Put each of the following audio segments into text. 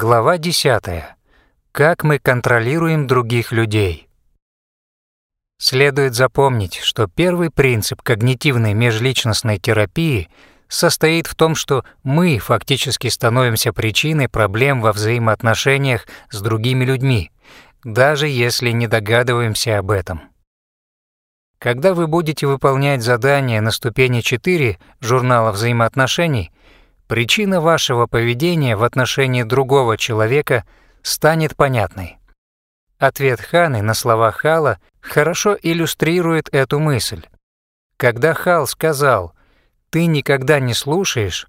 Глава 10. Как мы контролируем других людей. Следует запомнить, что первый принцип когнитивной межличностной терапии состоит в том, что мы фактически становимся причиной проблем во взаимоотношениях с другими людьми, даже если не догадываемся об этом. Когда вы будете выполнять задание на ступени 4 журнала взаимоотношений, причина вашего поведения в отношении другого человека станет понятной. Ответ Ханы на слова Хала хорошо иллюстрирует эту мысль. Когда Хал сказал «ты никогда не слушаешь»,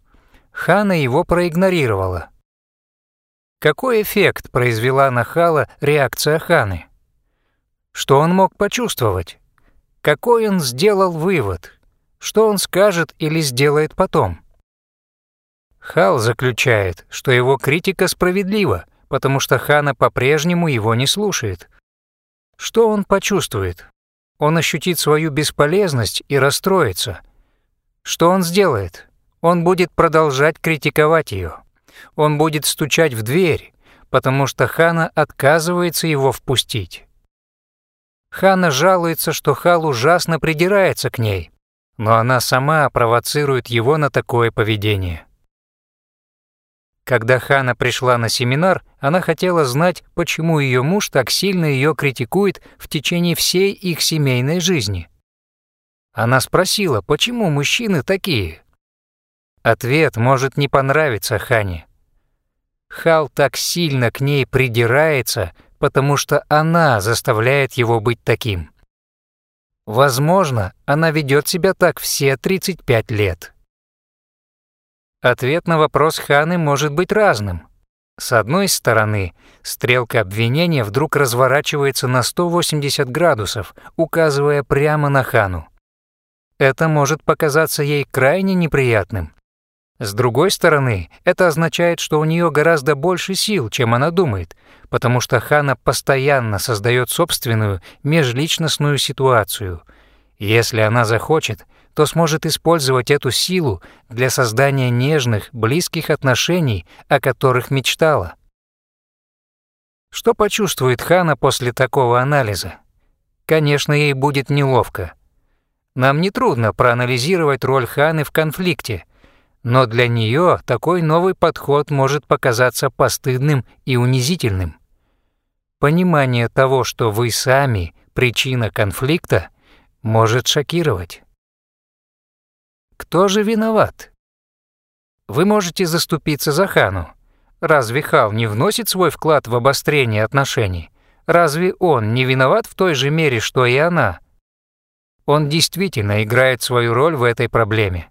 Хана его проигнорировала. Какой эффект произвела на Хала реакция Ханы? Что он мог почувствовать? Какой он сделал вывод? Что он скажет или сделает потом? Хал заключает, что его критика справедлива, потому что Хана по-прежнему его не слушает. Что он почувствует? Он ощутит свою бесполезность и расстроится. Что он сделает? Он будет продолжать критиковать ее. Он будет стучать в дверь, потому что Хана отказывается его впустить. Хана жалуется, что Хал ужасно придирается к ней, но она сама провоцирует его на такое поведение. Когда Хана пришла на семинар, она хотела знать, почему ее муж так сильно ее критикует в течение всей их семейной жизни. Она спросила, почему мужчины такие? Ответ может не понравиться Хане. Хал так сильно к ней придирается, потому что она заставляет его быть таким. Возможно, она ведет себя так все 35 лет. Ответ на вопрос Ханы может быть разным. С одной стороны, стрелка обвинения вдруг разворачивается на 180 градусов, указывая прямо на Хану. Это может показаться ей крайне неприятным. С другой стороны, это означает, что у нее гораздо больше сил, чем она думает, потому что Хана постоянно создает собственную межличностную ситуацию. Если она захочет, то сможет использовать эту силу для создания нежных, близких отношений, о которых мечтала. Что почувствует Хана после такого анализа? Конечно, ей будет неловко. Нам нетрудно проанализировать роль Ханы в конфликте, но для нее такой новый подход может показаться постыдным и унизительным. Понимание того, что вы сами – причина конфликта, может шокировать. Кто же виноват? Вы можете заступиться за Хану. Разве Хал не вносит свой вклад в обострение отношений? Разве он не виноват в той же мере, что и она? Он действительно играет свою роль в этой проблеме.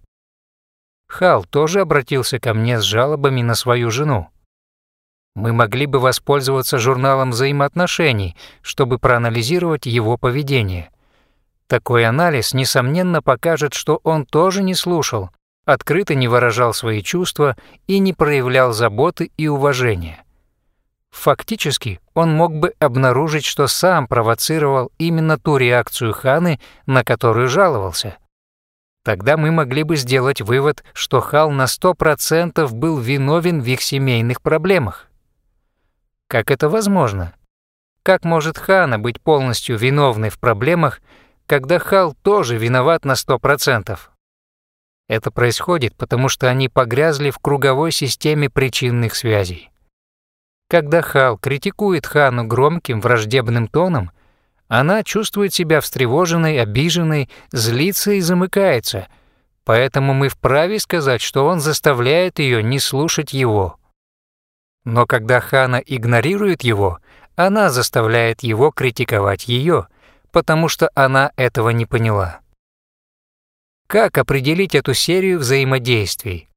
Хал тоже обратился ко мне с жалобами на свою жену. Мы могли бы воспользоваться журналом взаимоотношений, чтобы проанализировать его поведение – такой анализ, несомненно, покажет, что он тоже не слушал, открыто не выражал свои чувства и не проявлял заботы и уважения. Фактически, он мог бы обнаружить, что сам провоцировал именно ту реакцию Ханы, на которую жаловался. Тогда мы могли бы сделать вывод, что Хал на 100% был виновен в их семейных проблемах. Как это возможно? Как может Хана быть полностью виновной в проблемах, когда Хал тоже виноват на 100%. Это происходит, потому что они погрязли в круговой системе причинных связей. Когда Хал критикует Хану громким враждебным тоном, она чувствует себя встревоженной, обиженной, злится и замыкается, поэтому мы вправе сказать, что он заставляет ее не слушать его. Но когда Хана игнорирует его, она заставляет его критиковать ее – потому что она этого не поняла. Как определить эту серию взаимодействий?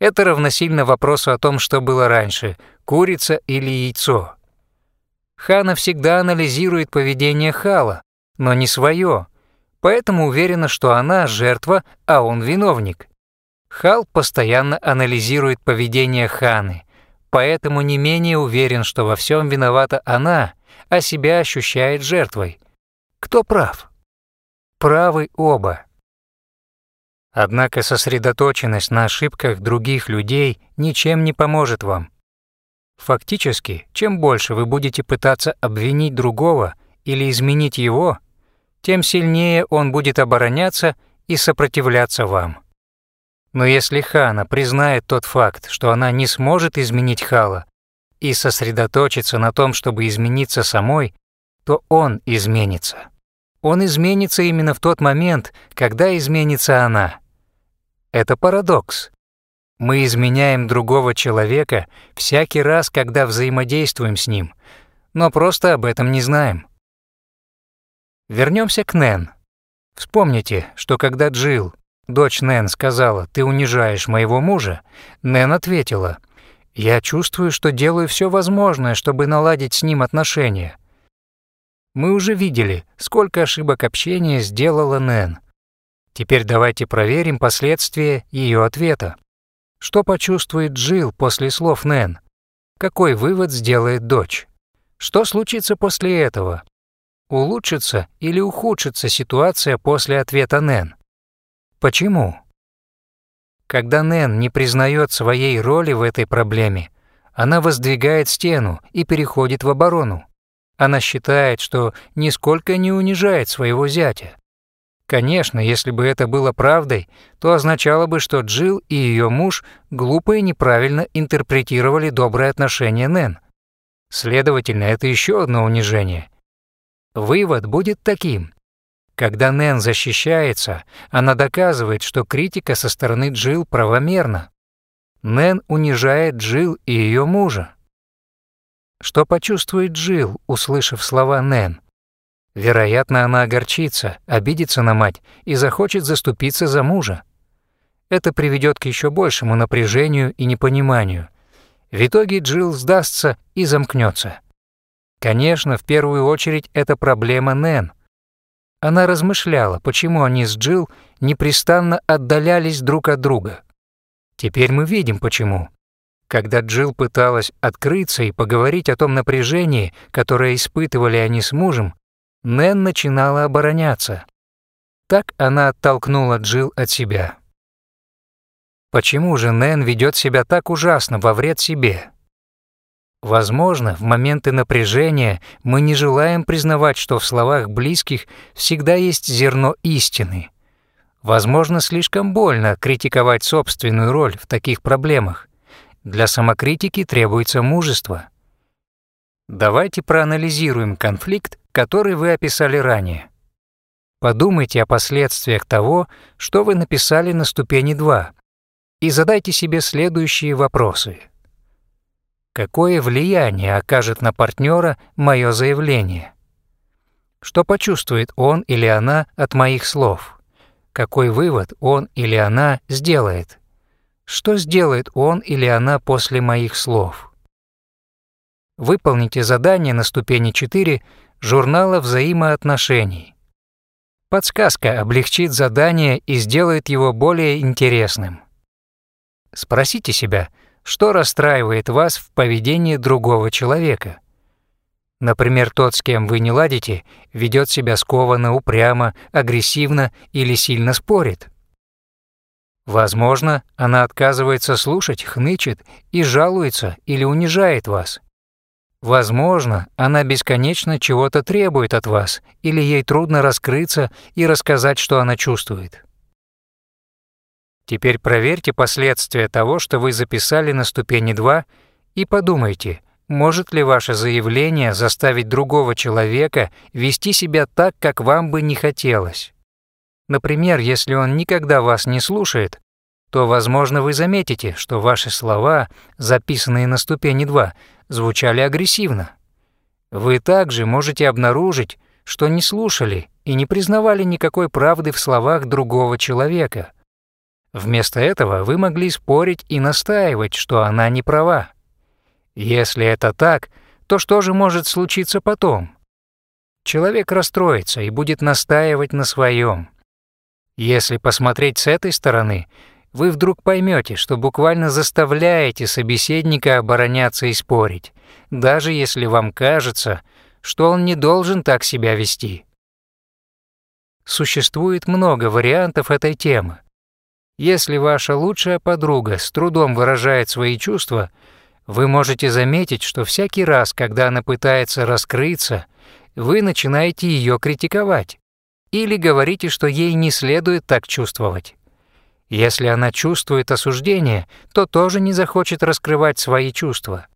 Это равносильно вопросу о том, что было раньше – курица или яйцо. Хана всегда анализирует поведение Хала, но не свое, поэтому уверена, что она жертва, а он виновник. Хал постоянно анализирует поведение Ханы, поэтому не менее уверен, что во всем виновата она, а себя ощущает жертвой – кто прав? Правы оба. Однако сосредоточенность на ошибках других людей ничем не поможет вам. Фактически, чем больше вы будете пытаться обвинить другого или изменить его, тем сильнее он будет обороняться и сопротивляться вам. Но если Хана признает тот факт, что она не сможет изменить Хала, и сосредоточится на том, чтобы измениться самой, то он изменится. Он изменится именно в тот момент, когда изменится она. Это парадокс. Мы изменяем другого человека всякий раз, когда взаимодействуем с ним, но просто об этом не знаем. Вернемся к Нэн. Вспомните, что когда Джилл, дочь Нэн, сказала «ты унижаешь моего мужа», Нэн ответила «я чувствую, что делаю все возможное, чтобы наладить с ним отношения». Мы уже видели, сколько ошибок общения сделала Нэн. Теперь давайте проверим последствия ее ответа. Что почувствует Джилл после слов Нэн? Какой вывод сделает дочь? Что случится после этого? Улучшится или ухудшится ситуация после ответа Нэн? Почему? Когда Нэн не признает своей роли в этой проблеме, она воздвигает стену и переходит в оборону. Она считает, что нисколько не унижает своего зятя. Конечно, если бы это было правдой, то означало бы, что Джилл и ее муж глупо и неправильно интерпретировали добрые отношения Нэн. Следовательно, это еще одно унижение. Вывод будет таким. Когда Нэн защищается, она доказывает, что критика со стороны Джилл правомерна. Нэн унижает Джилл и ее мужа. Что почувствует Джилл, услышав слова Нэн? Вероятно, она огорчится, обидится на мать и захочет заступиться за мужа. Это приведет к еще большему напряжению и непониманию. В итоге Джилл сдастся и замкнется. Конечно, в первую очередь это проблема Нэн. Она размышляла, почему они с Джилл непрестанно отдалялись друг от друга. Теперь мы видим, почему. Когда Джилл пыталась открыться и поговорить о том напряжении, которое испытывали они с мужем, Нэн начинала обороняться. Так она оттолкнула Джилл от себя. Почему же Нэн ведет себя так ужасно во вред себе? Возможно, в моменты напряжения мы не желаем признавать, что в словах близких всегда есть зерно истины. Возможно, слишком больно критиковать собственную роль в таких проблемах. Для самокритики требуется мужество. Давайте проанализируем конфликт, который вы описали ранее. Подумайте о последствиях того, что вы написали на ступени 2, и задайте себе следующие вопросы. Какое влияние окажет на партнера мое заявление? Что почувствует он или она от моих слов? Какой вывод он или она сделает? Что сделает он или она после моих слов? выполните задание на ступени 4 журнала взаимоотношений. Подсказка облегчит задание и сделает его более интересным. Спросите себя, что расстраивает вас в поведении другого человека. Например, тот, с кем вы не ладите, ведет себя скованно, упрямо, агрессивно или сильно спорит. Возможно, она отказывается слушать, хнычет и жалуется или унижает вас. Возможно, она бесконечно чего-то требует от вас, или ей трудно раскрыться и рассказать, что она чувствует. Теперь проверьте последствия того, что вы записали на ступени 2, и подумайте, может ли ваше заявление заставить другого человека вести себя так, как вам бы не хотелось. Например, если он никогда вас не слушает, то, возможно, вы заметите, что ваши слова, записанные на ступени 2, звучали агрессивно. Вы также можете обнаружить, что не слушали и не признавали никакой правды в словах другого человека. Вместо этого вы могли спорить и настаивать, что она не права. Если это так, то что же может случиться потом? Человек расстроится и будет настаивать на своем. Если посмотреть с этой стороны, вы вдруг поймете, что буквально заставляете собеседника обороняться и спорить, даже если вам кажется, что он не должен так себя вести. Существует много вариантов этой темы. Если ваша лучшая подруга с трудом выражает свои чувства, Вы можете заметить, что всякий раз, когда она пытается раскрыться, вы начинаете ее критиковать или говорите, что ей не следует так чувствовать. Если она чувствует осуждение, то тоже не захочет раскрывать свои чувства.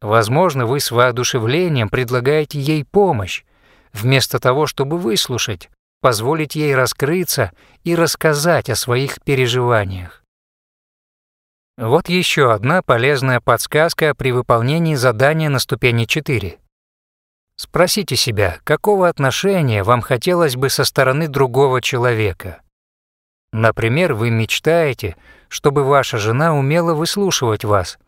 Возможно, вы с воодушевлением предлагаете ей помощь, вместо того, чтобы выслушать, позволить ей раскрыться и рассказать о своих переживаниях. Вот еще одна полезная подсказка при выполнении задания на ступени 4. Спросите себя, какого отношения вам хотелось бы со стороны другого человека. Например, вы мечтаете, чтобы ваша жена умела выслушивать вас,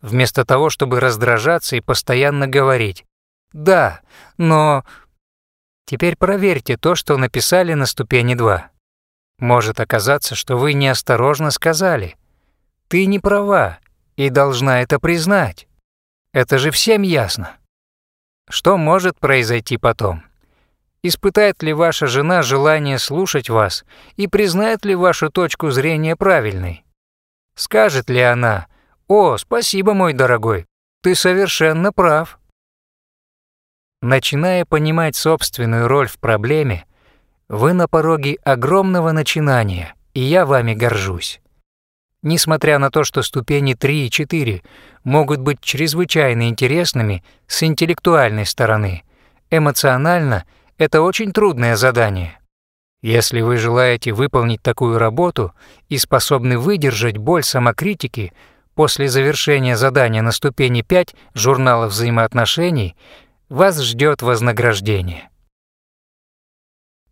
вместо того, чтобы раздражаться и постоянно говорить «Да, но...» Теперь проверьте то, что написали на ступени 2. Может оказаться, что вы неосторожно сказали «Ты не права и должна это признать». Это же всем ясно. Что может произойти потом? Испытает ли ваша жена желание слушать вас и признает ли вашу точку зрения правильной? Скажет ли она «О, спасибо, мой дорогой, ты совершенно прав». Начиная понимать собственную роль в проблеме, вы на пороге огромного начинания, и я вами горжусь. Несмотря на то, что ступени 3 и 4 могут быть чрезвычайно интересными с интеллектуальной стороны, эмоционально это очень трудное задание. Если вы желаете выполнить такую работу и способны выдержать боль самокритики после завершения задания на ступени 5 журнала взаимоотношений, вас ждет вознаграждение.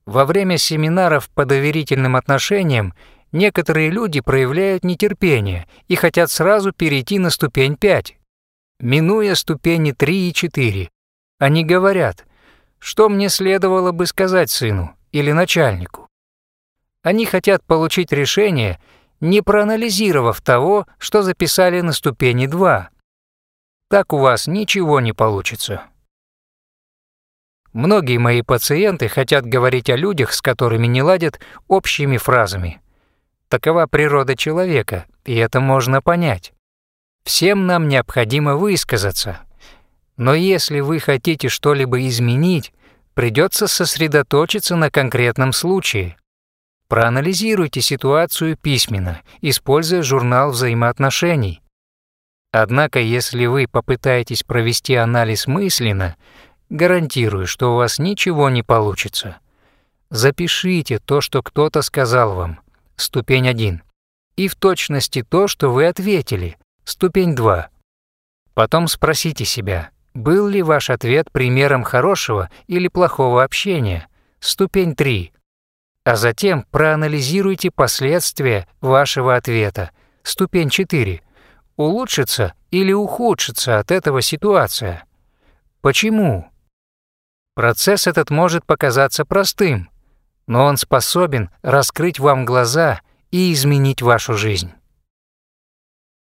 Во время семинаров по доверительным отношениям Некоторые люди проявляют нетерпение и хотят сразу перейти на ступень 5. Минуя ступени 3 и 4, они говорят, что мне следовало бы сказать сыну или начальнику. Они хотят получить решение, не проанализировав того, что записали на ступени 2. Так у вас ничего не получится. Многие мои пациенты хотят говорить о людях, с которыми не ладят общими фразами. Такова природа человека, и это можно понять. Всем нам необходимо высказаться. Но если вы хотите что-либо изменить, придется сосредоточиться на конкретном случае. Проанализируйте ситуацию письменно, используя журнал взаимоотношений. Однако, если вы попытаетесь провести анализ мысленно, гарантирую, что у вас ничего не получится. Запишите то, что кто-то сказал вам – ступень 1, и в точности то, что вы ответили, ступень 2. Потом спросите себя, был ли ваш ответ примером хорошего или плохого общения, ступень 3. А затем проанализируйте последствия вашего ответа, ступень 4. Улучшится или ухудшится от этого ситуация? Почему? Процесс этот может показаться простым, но он способен раскрыть вам глаза и изменить вашу жизнь.